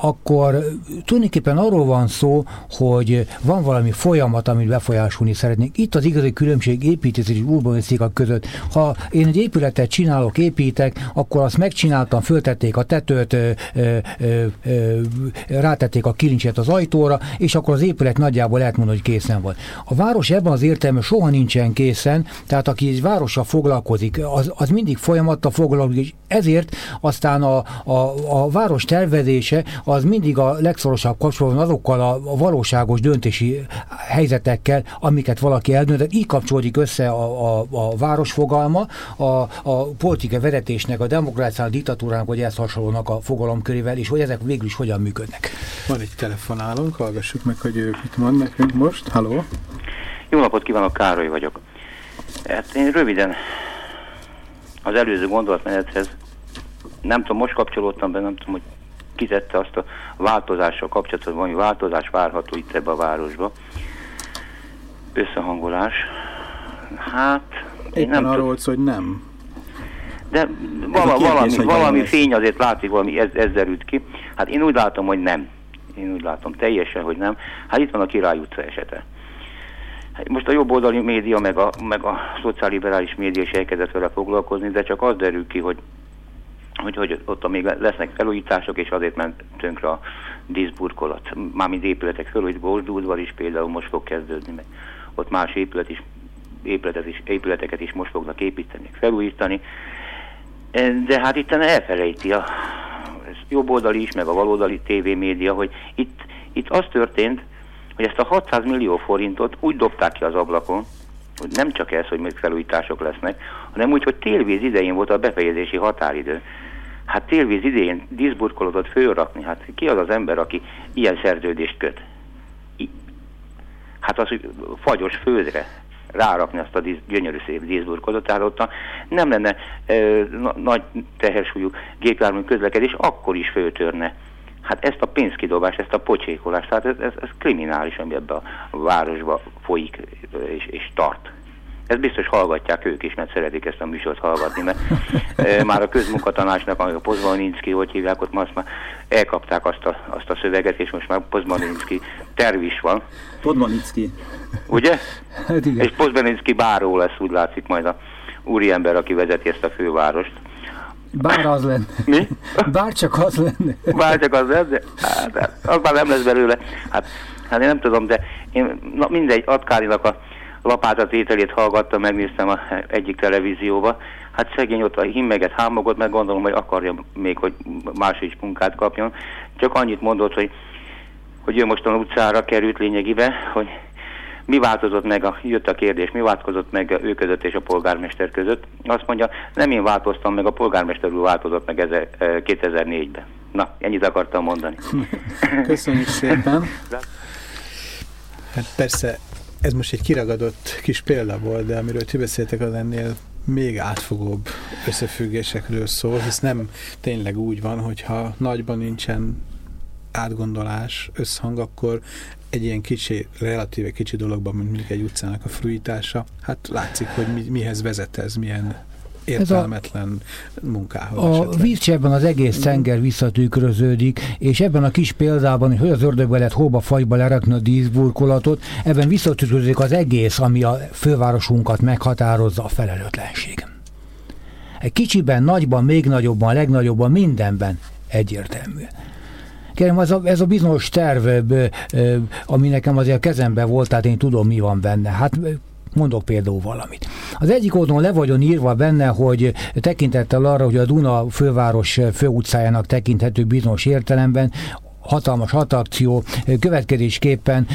akkor tulajdonképpen arról van szó, hogy van valami folyamat, amit befolyásolni szeretnék. Itt az igazi különbség építési és urbanisztika között. Ha én egy épületet csinálok, építek, akkor azt megcsináltam, föltették a tetőt, rátették a kilincset az ajtóra, és akkor az épület nagyjából lehet mondani, hogy készen van. A város ebben az értelme soha nincsen készen, tehát aki egy várossal foglalkozik, az, az mindig folyamattal foglalkozik, és ezért aztán a, a, a város tervezése az mindig a legszorosabb kapcsolatban azokkal a, valóságos döntési helyzetekkel, amiket valaki eldöntött. Így kapcsolódik össze a, a, a város fogalma, a, a politikai vezetésnek, a demokráciának, a diktatúrának, vagy ezt hasonlónak a fogalomkörével, és hogy ezek végül is hogyan működnek. Van egy telefonálunk, hallgassuk meg, hogy ő mit mond nekünk most. Haló? Jó napot kívánok, Károly vagyok. Hát én röviden az előző gondolatmenethez nem tudom, most kapcsolódtam be, nem tudom, hogy kizette azt a változással kapcsolatos, valami változás várható itt ebbe a városba. Összehangolás. Hát... Éppen nem arról volt hogy nem. De vala, kérdés, valami, valami fény azért látszik, valami ez, ezzel üt ki. Hát én úgy látom, hogy nem. Én úgy látom teljesen, hogy nem. Hát itt van a Király utca esete. Most a jobboldali média, meg a, meg a szociálliberális média is elkezdett vele foglalkozni, de csak az derül ki, hogy hogy, hogy ott még lesznek felújítások, és azért ment tönkre a díszburkolat. Mármint épületek felújít, Boldúdvar is például most fog kezdődni, meg ott más épület is, épületet is, épületeket is most fognak építeni, felújítani. De hát itt elfelejti a jobboldali is, meg a baloldali tévémédia, hogy itt, itt az történt, hogy ezt a 600 millió forintot úgy dobták ki az ablakon, hogy nem csak ez, hogy még felújítások lesznek, hanem úgy, hogy télvíz idején volt a befejezési határidő. Hát télvíz idején díszburkolódott fölrakni, hát ki az az ember, aki ilyen szerződést köt? Hát az, hogy fagyos főzre rárakni azt a dísz, gyönyörű szép díszburkolót, tehát nem lenne e, na, nagy tehersúlyú gépjármű közlekedés, akkor is föltörne. Hát ezt a pénzkidobást, ezt a pocsékolást, tehát ez, ez, ez kriminális, ami ebbe a városba folyik és, és tart. Ezt biztos hallgatják ők is, mert szeretik ezt a műsort hallgatni, mert e, már a közmunkatanácsnak, a Pozmaninski, hogy hívják ott, most már elkapták azt a, azt a szöveget, és most már Pozmaninski terv is van. Pozmaninski. Ugye? <laughs> Hát igen. És Pozmaninski báró lesz, úgy látszik majd a úriember, aki vezeti ezt a fővárost. Bár az lenne. Mi? Bár csak az lenne. Bár csak az lenne? Hát, hát, az már nem lesz belőle. Hát, hát én nem tudom, de én na mindegy, Atkálinak a lapátatételét hallgattam, megnéztem a egyik televízióba. Hát szegény ott a himmeget, hámogot, meg gondolom, hogy akarja még, hogy más is munkát kapjon. Csak annyit mondott, hogy, hogy ő mostan utcára került lényegibe, hogy mi változott meg, a, jött a kérdés, mi változott meg ő között és a polgármester között. Azt mondja, nem én változtam meg, a polgármester úr változott meg 2004-ben. Na, ennyit akartam mondani. <laughs> Köszönjük szépen. Hát persze, ez most egy kiragadott kis példa volt, de amiről ti beszéltek, az ennél még átfogóbb összefüggésekről szól, hisz nem tényleg úgy van, hogyha nagyban nincsen átgondolás, összhang, akkor egy ilyen kicsi, relatíve kicsi dologban, mint mondjuk egy utcának a fruitása, hát látszik, hogy mi, mihez vezet ez, milyen értelmetlen a, munkához. A vízcsebben az egész szenger visszatükröződik, és ebben a kis példában, hogy az ördögbe lehet hóba fagyba lerakni a díszburkolatot, ebben visszatükröződik az egész, ami a fővárosunkat meghatározza a felelőtlenség. Egy kicsiben, nagyban, még nagyobban, legnagyobban, mindenben egyértelmű. Kérem, az a, ez a bizonyos terv, ami nekem azért a kezemben volt, tehát én tudom, mi van benne. Hát Mondok például valamit. Az egyik oldalon le vagyon írva benne, hogy tekintettel arra, hogy a Duna főváros főutcájának tekinthető bizonyos értelemben hatalmas hatakció, következésképpen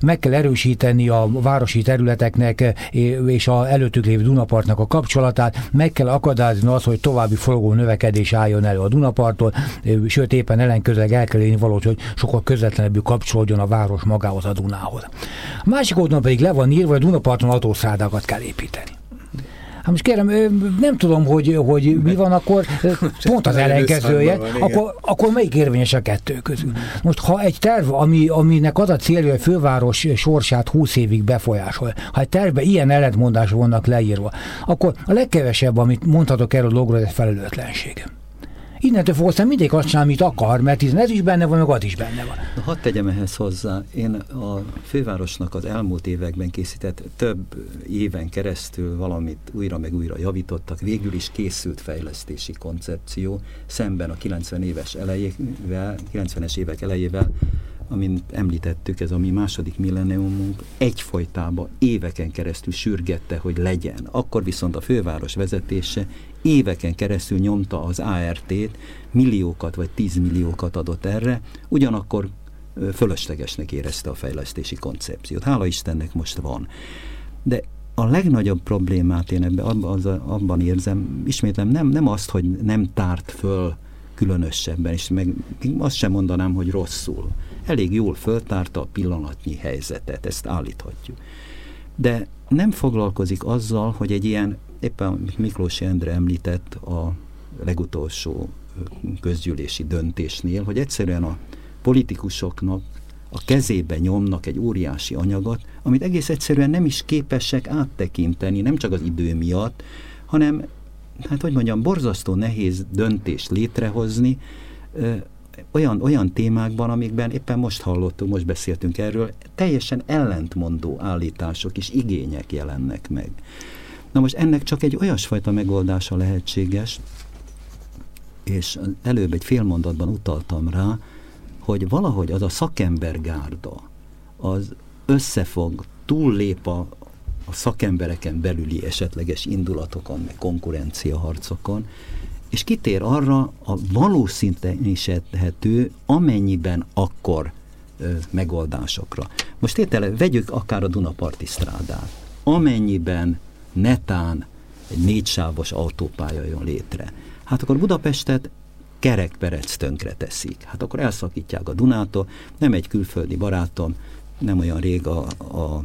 meg kell erősíteni a városi területeknek és a előttük lévő Dunapartnak a kapcsolatát, meg kell akadályozni az, hogy további forgó növekedés álljon elő a Dunaparttól, sőt éppen ellenkezőleg el kell élni valahogy, hogy sokkal közvetlenebbül kapcsolódjon a város magához a Dunához. Másik oldalon pedig le van írva, hogy a Dunaparton autószádákat kell építeni. Hát most kérem, nem tudom, hogy, hogy mi van akkor, <laughs> pont az ellenkezője, akkor, akkor melyik érvényes a kettő közül? Most ha egy terv, ami, aminek az a célja, hogy a főváros sorsát 20 évig befolyásol, ha egy tervbe ilyen ellentmondások vannak leírva, akkor a legkevesebb, amit mondhatok erről a dologról, ez felelőtlenség innentől fogva aztán mindig azt csinál, amit akar, mert hiszen ez is benne van, meg az is benne van. Na, hadd tegyem ehhez hozzá. Én a fővárosnak az elmúlt években készített több éven keresztül valamit újra meg újra javítottak. Végül is készült fejlesztési koncepció szemben a 90 éves elejével, 90-es évek elejével, amint említettük, ez a mi második millenniumunk egyfolytában éveken keresztül sürgette, hogy legyen. Akkor viszont a főváros vezetése éveken keresztül nyomta az ART-t, milliókat vagy tízmilliókat adott erre, ugyanakkor fölöslegesnek érezte a fejlesztési koncepciót. Hála Istennek most van. De a legnagyobb problémát én abban, abban érzem, ismétlem, nem, nem azt, hogy nem tárt föl különösebben, és meg azt sem mondanám, hogy rosszul. Elég jól föltárta a pillanatnyi helyzetet, ezt állíthatjuk. De nem foglalkozik azzal, hogy egy ilyen, éppen Miklós Endre említett a legutolsó közgyűlési döntésnél, hogy egyszerűen a politikusoknak a kezébe nyomnak egy óriási anyagot, amit egész egyszerűen nem is képesek áttekinteni, nem csak az idő miatt, hanem hát hogy mondjam, borzasztó nehéz döntést létrehozni olyan, olyan témákban, amikben éppen most hallottunk, most beszéltünk erről, teljesen ellentmondó állítások és igények jelennek meg. Na most ennek csak egy olyasfajta megoldása lehetséges, és előbb egy fél utaltam rá, hogy valahogy az a szakembergárda, az összefog, túllép a, a szakembereken belüli esetleges indulatokon, meg konkurenciaharcokon, és kitér arra a valószínűsíthető, amennyiben akkor ö, megoldásokra. Most tétele, vegyük akár a Dunaparti strádát. Amennyiben netán egy négysávos autópálya jön létre, hát akkor Budapestet kerekperec tönkre teszik. Hát akkor elszakítják a Dunától, nem egy külföldi barátom, nem olyan rég a, a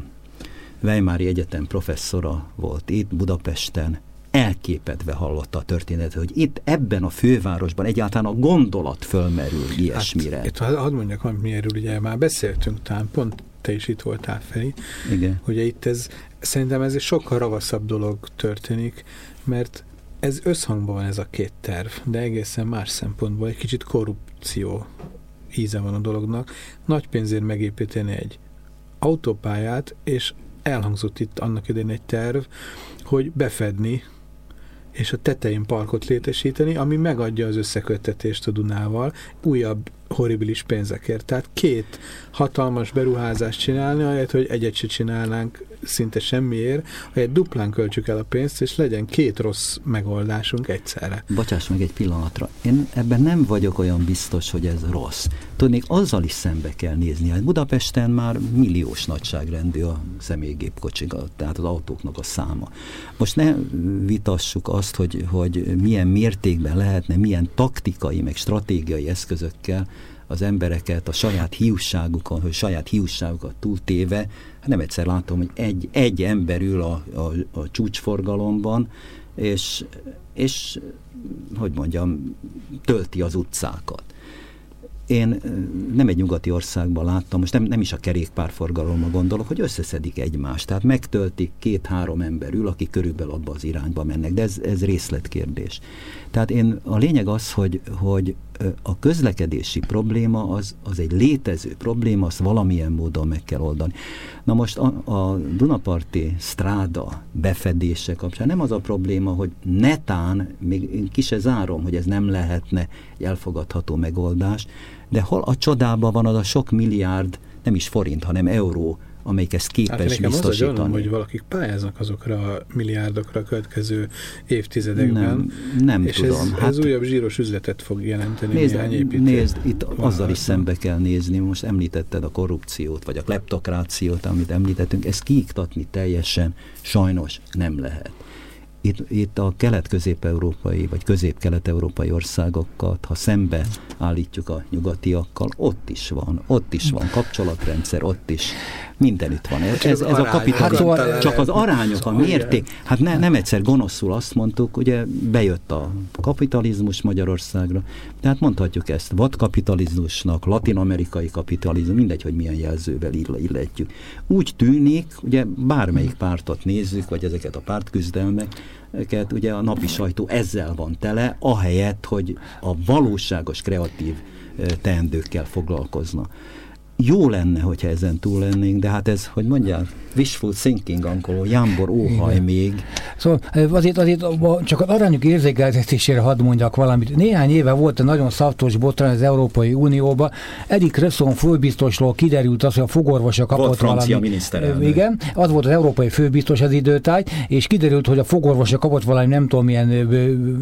Weimári Egyetem professzora volt itt Budapesten, elképedve hallotta a történetet, hogy itt ebben a fővárosban egyáltalán a gondolat fölmerül ilyesmire. Hát, itt hadd mondjak, mi erről ugye már beszéltünk, talán pont te is itt voltál felé, Igen. ugye itt ez szerintem ez egy sokkal ravaszabb dolog történik, mert ez összhangban van ez a két terv, de egészen más szempontból egy kicsit korrupció íze van a dolognak. Nagy pénzért megépíteni egy autópályát, és elhangzott itt annak idején egy terv, hogy befedni és a tetején parkot létesíteni, ami megadja az összeköttetést a Dunával újabb horribilis pénzekért. Tehát két hatalmas beruházást csinálni, ahelyett, hogy egyet se csinálnánk szinte semmiért, hogy duplán költsük el a pénzt, és legyen két rossz megoldásunk egyszerre. Bocsáss meg egy pillanatra. Én ebben nem vagyok olyan biztos, hogy ez rossz. Tudnék, azzal is szembe kell nézni. Hát Budapesten már milliós nagyságrendű a személygépkocsiga, tehát az autóknak a száma. Most ne vitassuk azt, hogy, hogy milyen mértékben lehetne, milyen taktikai, meg stratégiai eszközökkel az embereket a saját hiúságukon, hogy saját hiúságukat túltéve, hát nem egyszer látom, hogy egy, egy ember ül a, a, a csúcsforgalomban, és, és hogy mondjam, tölti az utcákat. Én nem egy nyugati országban láttam, most nem, nem is a kerékpárforgalomra gondolok, hogy összeszedik egymást. Tehát megtöltik két-három ember ül, aki körülbelül abba az irányba mennek, de ez, ez részletkérdés. Tehát én a lényeg az, hogy, hogy a közlekedési probléma az, az egy létező probléma, azt valamilyen módon meg kell oldani. Na most a, a Dunaparti stráda befedése kapcsán nem az a probléma, hogy netán, még én ki se zárom, hogy ez nem lehetne egy elfogadható megoldás, de hol a csodában van az a sok milliárd, nem is forint, hanem euró, amelyik ezt képes hát biztosítani. Az a gyanom, hogy valakik pályáznak azokra a milliárdokra a következő évtizedekben. Nem, nem és tudom. Ez, hát, ez újabb zsíros üzletet fog jelenteni nézd, néhány építő. Nézd, itt azzal is szembe kell nézni, most említetted a korrupciót, vagy a kleptokrációt, amit említettünk, ezt kiiktatni teljesen sajnos nem lehet itt, itt a kelet-közép-európai vagy közép-kelet-európai országokat, ha szembe állítjuk a nyugatiakkal, ott is van, ott is van kapcsolatrendszer, ott is mindenütt van. Ez, ez, ez a kapitalizmus, hát, csak az arányok, a mérték. Hát ne, nem egyszer gonoszul azt mondtuk, ugye bejött a kapitalizmus Magyarországra, tehát mondhatjuk ezt vadkapitalizmusnak, latin-amerikai kapitalizmus, mindegy, hogy milyen jelzővel illetjük. Úgy tűnik, ugye bármelyik pártot nézzük, vagy ezeket a pártküzdelmeket, ugye a napi sajtó ezzel van tele, ahelyett, hogy a valóságos kreatív teendőkkel foglalkozna jó lenne, hogyha ezen túl lennénk, de hát ez, hogy mondják, wishful thinking, angolul, jámbor óhaj Igen. még. Szóval azért, azért csak az arányok érzékeltetésére hadd mondjak valamit. Néhány éve volt egy nagyon szaftos botrány az Európai Unióba. Erik Resson főbiztosról kiderült az, hogy a fogorvosa kapott volt valami. Igen, az volt az európai főbiztos az időtáj, és kiderült, hogy a fogorvosa kapott valami nem tudom milyen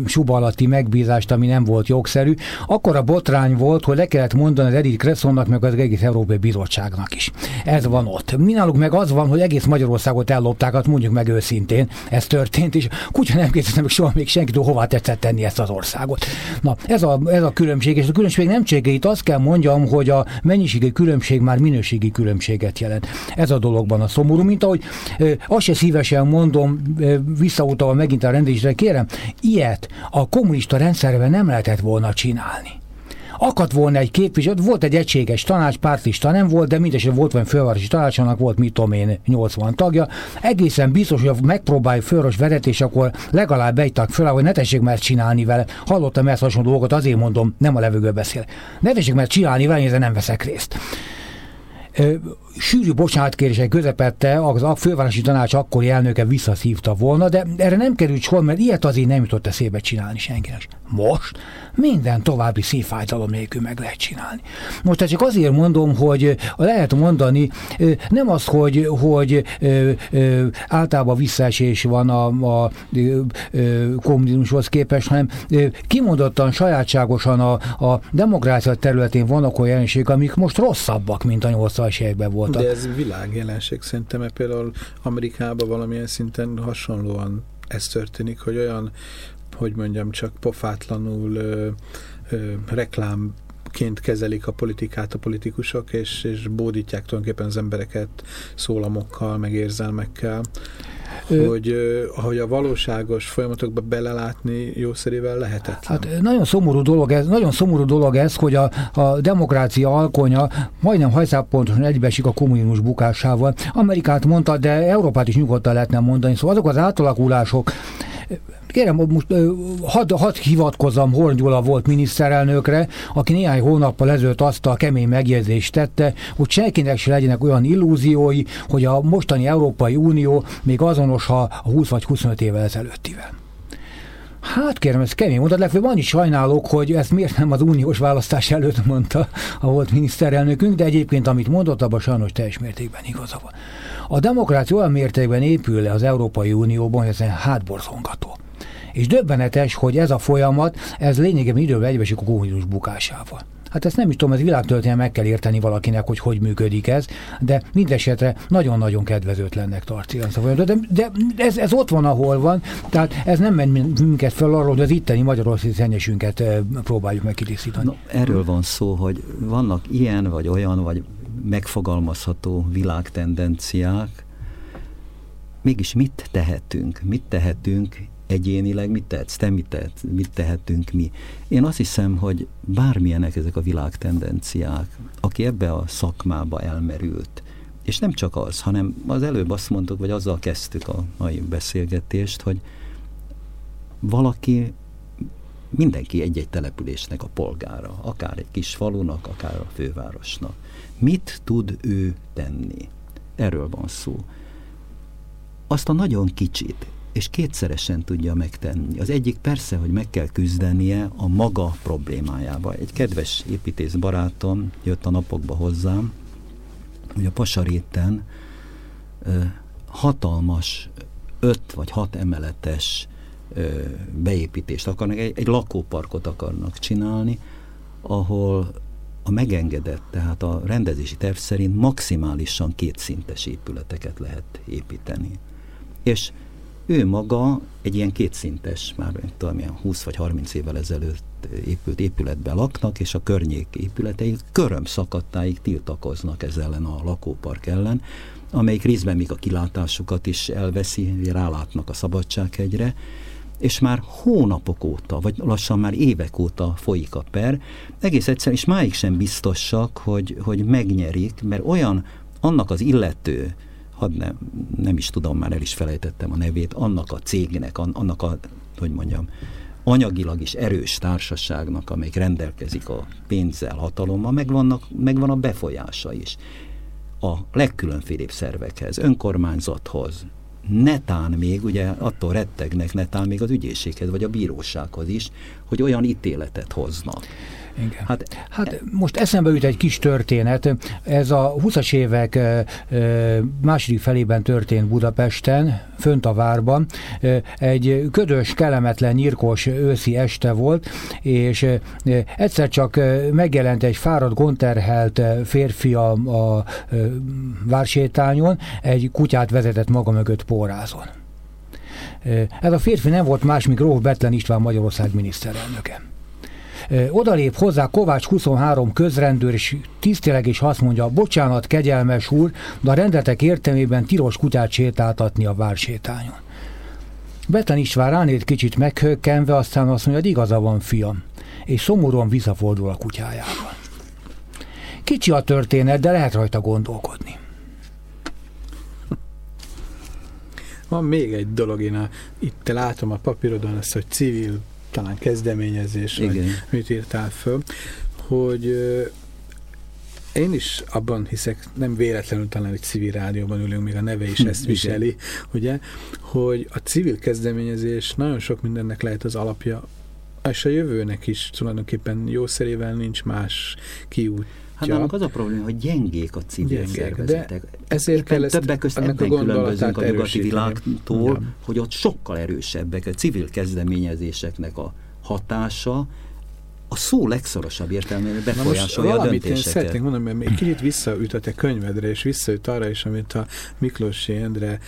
suba alatti megbízást, ami nem volt jogszerű. Akkor a botrány volt, hogy le kellett mondani az Erik Ressonnak, meg az egész Európai Bizottságnak is. Ez van ott. Mi náluk meg az van, hogy egész Magyarországot ellopták, hát mondjuk meg őszintén, ez történt, és kutya nem készítettem meg soha még senkitől hová tetszett tenni ezt az országot. Na, ez a, ez a különbség, és a különbség nem csége, itt azt kell mondjam, hogy a mennyiségi különbség már minőségi különbséget jelent. Ez a dologban a szomorú, mint ahogy azt se szívesen mondom, visszautalva megint a rendésre, kérem, ilyet a kommunista rendszerben nem lehetett volna csinálni akadt volna egy képviselő, volt egy egységes tanács, pártista nem volt, de mindesetre volt valami fővárosi tanácsának, volt mit tudom én, 80 tagja. Egészen biztos, hogy megpróbáljuk főváros vezetés, akkor legalább egy tag föl, hogy ne tessék már csinálni vele. Hallottam ezt hasonló dolgokat, azért mondom, nem a levegő beszél. Ne tessék már csinálni vele, én nem veszek részt sűrű bocsánatkérések közepette az a fővárosi tanács akkori elnöke visszaszívta volna, de erre nem került sor, mert ilyet azért nem jutott eszébe csinálni senkinek. Most minden további szívfájdalom nélkül meg lehet csinálni. Most csak azért mondom, hogy lehet mondani, nem az, hogy, hogy általában visszaesés van a, a kommunizmushoz képest, hanem kimondottan sajátságosan a, a demokrácia területén vannak olyan jelenségek, amik most rosszabbak, mint a 80-as években voltak. De ez világjelenség szerintem, mert például Amerikában valamilyen szinten hasonlóan ez történik, hogy olyan hogy mondjam, csak pofátlanul ö, ö, reklám ként kezelik a politikát a politikusok, és, és bódítják tulajdonképpen az embereket szólamokkal, meg érzelmekkel. Hogy, hogy a valóságos folyamatokba belelátni jószerével lehetetlen. Hát nagyon szomorú dolog ez, nagyon szomorú dolog ez, hogy a, a demokrácia alkonya majdnem hajszápontosan egybesik a kommunizmus bukásával. Amerikát mondta, de Európát is nyugodtan lehetne mondani. Szóval azok az átalakulások, Kérem, most hadd had hivatkozom Horn Gyula volt miniszterelnökre, aki néhány hónappal ezelőtt azt a kemény megjegyzést tette, hogy senkinek se legyenek olyan illúziói, hogy a mostani Európai Unió még azonos a 20 vagy 25 évvel ezelőttivel. Hát kérem, ez kemény mondat, legfeljebb annyi sajnálok, hogy ezt miért nem az uniós választás előtt mondta a volt miniszterelnökünk, de egyébként amit mondott, abban sajnos teljes mértékben igaza van. A demokrácia olyan mértékben épül le az Európai Unióban, hogy ezen hátborzongató. És döbbenetes, hogy ez a folyamat, ez lényegében idővel egybeesik a kommunizmus bukásával. Hát ezt nem is tudom, ez világtörténelme meg kell érteni valakinek, hogy hogy működik ez, de mindesetre nagyon-nagyon kedvezőtlennek tartja ezt a folyamatot. De, de ez, ez ott van, ahol van, tehát ez nem ment minket fel arról, hogy az itteni magyarországi szennyesünket próbáljuk megkitisztítani. No, erről van szó, hogy vannak ilyen vagy olyan, vagy megfogalmazható világtendenciák, mégis mit tehetünk? Mit tehetünk egyénileg mit tehetsz, te mit, tehetsz, mit tehetünk mi. Én azt hiszem, hogy bármilyenek ezek a világtendenciák, aki ebbe a szakmába elmerült, és nem csak az, hanem az előbb azt mondtuk, vagy azzal kezdtük a mai beszélgetést, hogy valaki, mindenki egy-egy településnek a polgára, akár egy kis falunak, akár a fővárosnak. Mit tud ő tenni? Erről van szó. Azt a nagyon kicsit, és kétszeresen tudja megtenni. Az egyik persze, hogy meg kell küzdenie a maga problémájába. Egy kedves építész barátom jött a napokba hozzám, hogy a Pasaréten ö, hatalmas öt vagy hat emeletes ö, beépítést akarnak, egy, egy lakóparkot akarnak csinálni, ahol a megengedett, tehát a rendezési terv szerint maximálisan kétszintes épületeket lehet építeni. És ő maga egy ilyen kétszintes, már tudom, ilyen 20 vagy 30 évvel ezelőtt épült épületben laknak, és a környék épületei köröm szakadtáig tiltakoznak ez ellen a lakópark ellen, amelyik részben még a kilátásukat is elveszi, rálátnak a Szabadsághegyre, és már hónapok óta, vagy lassan már évek óta folyik a per, egész egyszerűen, és máig sem biztosak, hogy, hogy megnyerik, mert olyan annak az illető hadd nem, nem is tudom, már el is felejtettem a nevét, annak a cégnek, annak a, hogy mondjam, anyagilag is erős társaságnak, amelyik rendelkezik a pénzzel, hatalommal, megvannak, megvan a befolyása is a legkülönfélébb szervekhez, önkormányzathoz, netán még, ugye attól rettegnek netán még az ügyészséghez, vagy a bírósághoz is, hogy olyan ítéletet hoznak. Igen. Hát, hát most eszembe jut egy kis történet. Ez a 20-as évek második felében történt Budapesten, fönt a várban. Egy ködös, kellemetlen, nyírkos őszi este volt, és egyszer csak megjelent egy fáradt, gonterhelt férfi a, a vársétányon, egy kutyát vezetett maga mögött pórázon. Ez a férfi nem volt más, mint Gróf Betlen István Magyarország miniszterelnöke odalép hozzá Kovács 23 közrendőr, és tiszteleg is azt mondja, bocsánat, kegyelmes úr, de a rendetek értelmében tilos kutyát sétáltatni a vársétányon. Betlen István ránét kicsit meghökkenve, aztán azt mondja, hogy igaza van, fiam, és szomorúan visszafordul a kutyájával. Kicsi a történet, de lehet rajta gondolkodni. Van még egy dolog, én a, itt látom a papírodon ezt, hogy civil talán kezdeményezés, Igen. vagy mit írtál föl, hogy én is abban hiszek, nem véletlenül talán egy civil rádióban ülünk, még a neve is hm, ezt viseli, ugye, hogy a civil kezdeményezés nagyon sok mindennek lehet az alapja, és a jövőnek is tulajdonképpen jószerével nincs más kiút Hát nálunk az a probléma, hogy gyengék a civil gyengék, szervezetek. De ezért kell ezt, többek között ebben különbözünk a nyugati világtól, ja. hogy ott sokkal erősebbek a civil kezdeményezéseknek a hatása, a szó legszorosabb értelmében befolyásolja a döntéseket. Én szeretnék mondani, mert még kicsit visszaütött a könyvedre, és visszaüt arra is, amit a Miklós Endre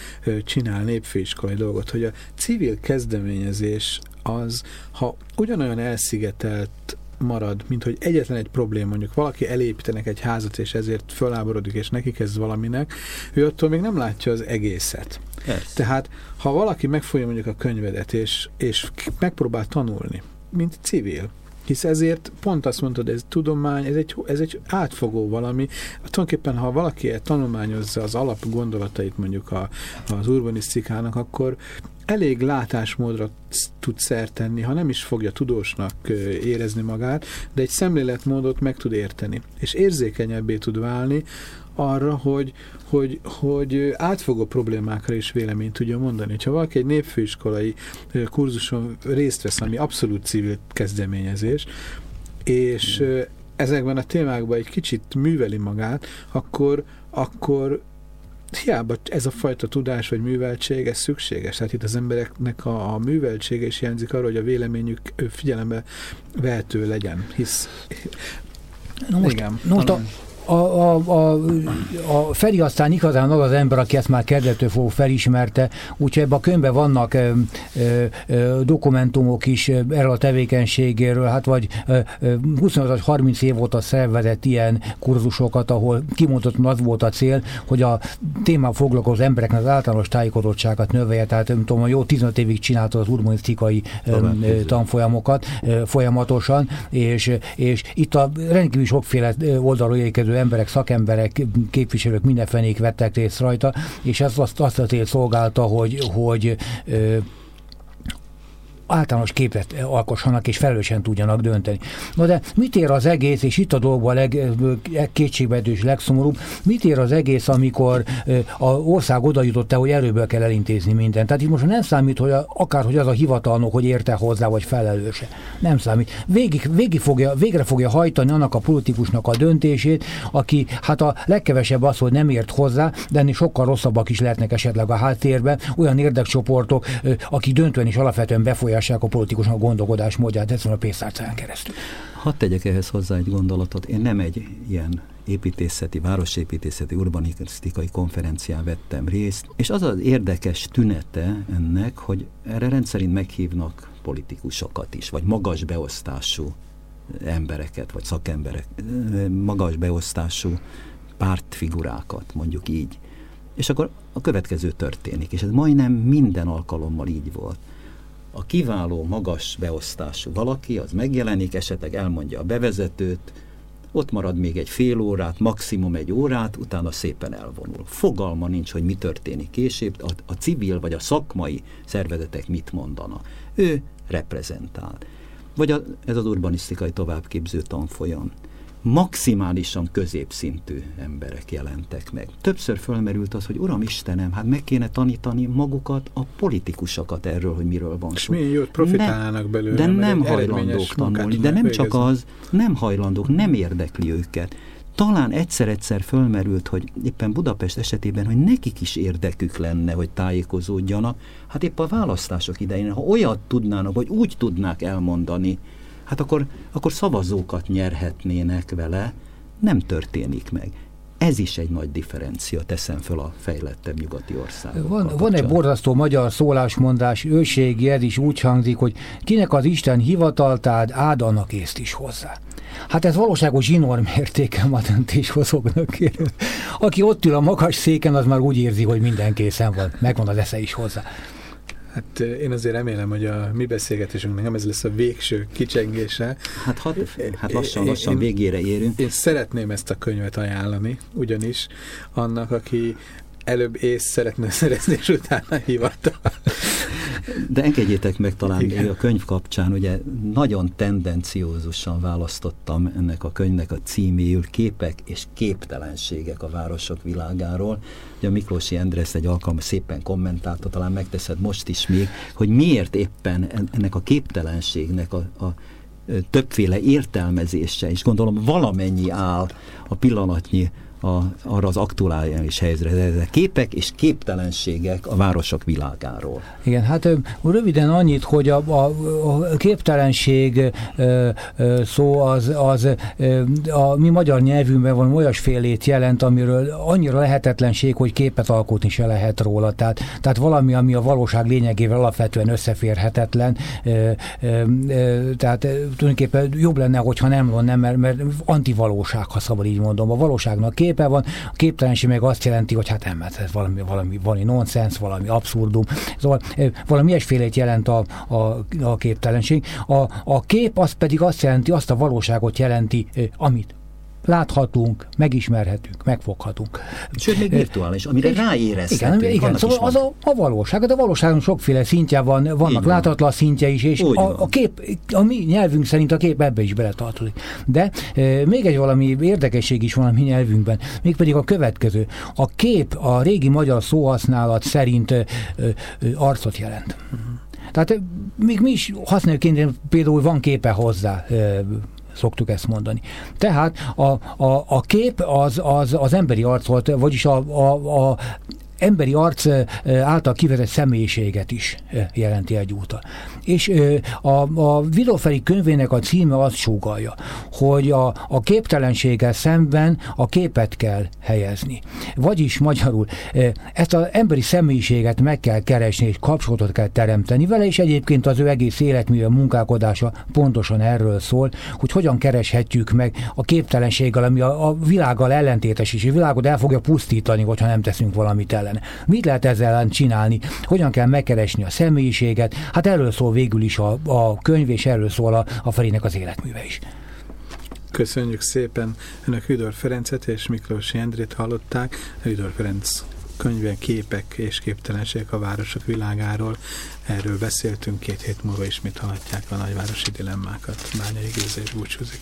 csinál népfőiskolai dolgot, hogy a civil kezdeményezés az, ha ugyanolyan elszigetelt marad, mint hogy egyetlen egy probléma, mondjuk valaki elépítenek egy házat, és ezért föláborodik, és neki kezd valaminek, ő attól még nem látja az egészet Persze. Tehát, ha valaki megfogja mondjuk a könyvedet, és, és megpróbál tanulni, mint civil, hisz ezért pont azt mondtad, ez tudomány, ez egy, ez egy átfogó valami. Tulajdonképpen, ha valaki tanulmányozza az alap gondolatait mondjuk a, az urbanisztikának, akkor elég látásmódra tud szert tenni, ha nem is fogja tudósnak érezni magát, de egy szemléletmódot meg tud érteni, és érzékenyebbé tud válni arra, hogy, hogy, hogy átfogó problémákra is véleményt tudja mondani. Ha valaki egy népfőiskolai kurzuson részt vesz, ami abszolút civil kezdeményezés, és ezekben a témákban egy kicsit műveli magát, akkor, akkor hiába ez a fajta tudás vagy műveltség, ez szükséges. Tehát itt az embereknek a, a műveltsége is jelzik arra, hogy a véleményük figyelembe vehető legyen, hisz... Na most, Igen, most a, a, a, a, a Feri aztán igazán az az ember, aki ezt már kezdettől fog felismerte, úgyhogy ebben a könyvben vannak ö, ö, ö, dokumentumok is erről a tevékenységéről, hát vagy 25-30 év óta szervezett ilyen kurzusokat, ahol kimondottan az volt a cél, hogy a témával foglalkozó embereknek az általános tájékozottságot növelje, tehát nem tudom, jó 15 évig csinálta az urbanisztikai tanfolyamokat folyamatosan, és, és itt a rendkívül sokféle oldalról érkező emberek, szakemberek, képviselők mindenfenék vettek részt rajta, és ez azt, azt a cél szolgálta, hogy, hogy általános képet alkossanak és felelősen tudjanak dönteni. Na de mit ér az egész, és itt a dolgban a leg, kétségbeedős, legszomorúbb, mit ér az egész, amikor a ország oda jutott el, hogy erőből kell elintézni mindent. Tehát itt most nem számít, hogy a, akár hogy az a hivatalnok, hogy érte hozzá, vagy felelőse. Nem számít. Végig, végig fogja, végre fogja hajtani annak a politikusnak a döntését, aki hát a legkevesebb az, hogy nem ért hozzá, de ennél sokkal rosszabbak is lehetnek esetleg a háttérben, olyan érdekcsoportok, akik döntően is alapvetően befolyásolják befolyásolják a politikusnak gondolkodás módját ezen a pénztárcán keresztül. Hadd tegyek ehhez hozzá egy gondolatot. Én nem egy ilyen építészeti, városépítészeti, urbanisztikai konferencián vettem részt, és az az érdekes tünete ennek, hogy erre rendszerint meghívnak politikusokat is, vagy magas beosztású embereket, vagy szakemberek, magas beosztású pártfigurákat, mondjuk így. És akkor a következő történik, és ez majdnem minden alkalommal így volt a kiváló, magas beosztású valaki, az megjelenik, esetleg elmondja a bevezetőt, ott marad még egy fél órát, maximum egy órát, utána szépen elvonul. Fogalma nincs, hogy mi történik később, a, a civil vagy a szakmai szervezetek mit mondanak. Ő reprezentál. Vagy a, ez az urbanisztikai továbbképző tanfolyam maximálisan középszintű emberek jelentek meg. Többször fölmerült az, hogy Uram Istenem, hát meg kéne tanítani magukat, a politikusokat erről, hogy miről van szó. És milyen jót profitálnak nem, belőle. De nem hajlandók tanulni, de nem csak az, nem hajlandók, nem érdekli őket. Talán egyszer-egyszer fölmerült, hogy éppen Budapest esetében, hogy nekik is érdekük lenne, hogy tájékozódjanak. Hát épp a választások idején, ha olyat tudnának, vagy úgy tudnák elmondani, hát akkor, akkor szavazókat nyerhetnének vele, nem történik meg. Ez is egy nagy differencia, teszem föl a fejlettebb nyugati országokkal. Van, van egy borzasztó magyar szólásmondás, őségi, ez is úgy hangzik, hogy kinek az Isten hivataltád, áld annak észt is hozzá. Hát ez valóságos zsinór mértéken a döntéshozóknak. Aki ott ül a magas széken, az már úgy érzi, hogy minden készen van, megvan az esze is hozzá. Hát én azért remélem, hogy a mi beszélgetésünknek nem ez lesz a végső kicsengése. Hát, had, hát lassan, lassan én, végére érünk. Én szeretném ezt a könyvet ajánlani, ugyanis annak, aki előbb ész szeretne szerezni, és utána hivatal. De engedjétek meg talán Igen. a könyv kapcsán, ugye nagyon tendenciózusan választottam ennek a könyvnek a címéül képek és képtelenségek a városok világáról. Ugye a Miklósi Endre ezt egy alkalommal szépen kommentálta, talán megteszed most is még, hogy miért éppen ennek a képtelenségnek a, a többféle értelmezése, és gondolom valamennyi áll a pillanatnyi a, arra az aktuális helyzetre. Ezek képek és képtelenségek a városok világáról. Igen, hát röviden annyit, hogy a, a, a képtelenség szó az, az a mi magyar nyelvünkben van olyasfélét jelent, amiről annyira lehetetlenség, hogy képet alkotni se lehet róla. Tehát, tehát valami, ami a valóság lényegével alapvetően összeférhetetlen. Tehát tulajdonképpen jobb lenne, hogyha nem van, nem, mert, mert antivalóság, ha szabad így mondom. A valóságnak kép képe van, a képtelenség meg azt jelenti, hogy hát nem, ez valami, valami, valami nonsens, valami abszurdum, szóval valami ilyesfélét jelent a, a, a képtelenség. A, a kép az pedig azt jelenti, azt a valóságot jelenti, amit láthatunk, megismerhetünk, megfoghatunk. Sőt, még virtuális, amire ráérezhetünk. Igen, igen szóval az a, a valóság, de a valóságon sokféle szintje van, vannak láthatatlan szintje is, és a, a kép, a mi nyelvünk szerint a kép ebbe is beletartozik. De e, még egy valami érdekesség is van a mi nyelvünkben, mégpedig a következő. A kép a régi magyar szóhasználat szerint e, e, arcot jelent. Uh-huh. Tehát még mi is használjuk, például van képe hozzá, szoktuk ezt mondani. Tehát a, a, a kép az, az, az emberi arc volt, vagyis a, a, a emberi arc által kivezett személyiséget is jelenti egyúttal. És a, a Vidóferi könyvének a címe azt súgalja, hogy a, a képtelenséggel szemben a képet kell helyezni. Vagyis magyarul ezt az emberi személyiséget meg kell keresni, és kapcsolatot kell teremteni vele, és egyébként az ő egész életműve munkálkodása pontosan erről szól, hogy hogyan kereshetjük meg a képtelenséggel, ami a, a világgal ellentétes is, a világot el fogja pusztítani, hogyha nem teszünk valamit ellen. Mit lehet ezzel ellen csinálni? Hogyan kell megkeresni a személyiséget? Hát erről szól végül is a, a könyv, és erről szól a, a Ferének az életműve is. Köszönjük szépen. Önök Vidor Ferencet és Miklós Jendrét hallották. Vidor Ferenc könyve, képek és képtelenségek a városok világáról. Erről beszéltünk, két hét múlva ismét hallhatják a nagyvárosi dilemmákat. Bányai Géza és búcsúzik.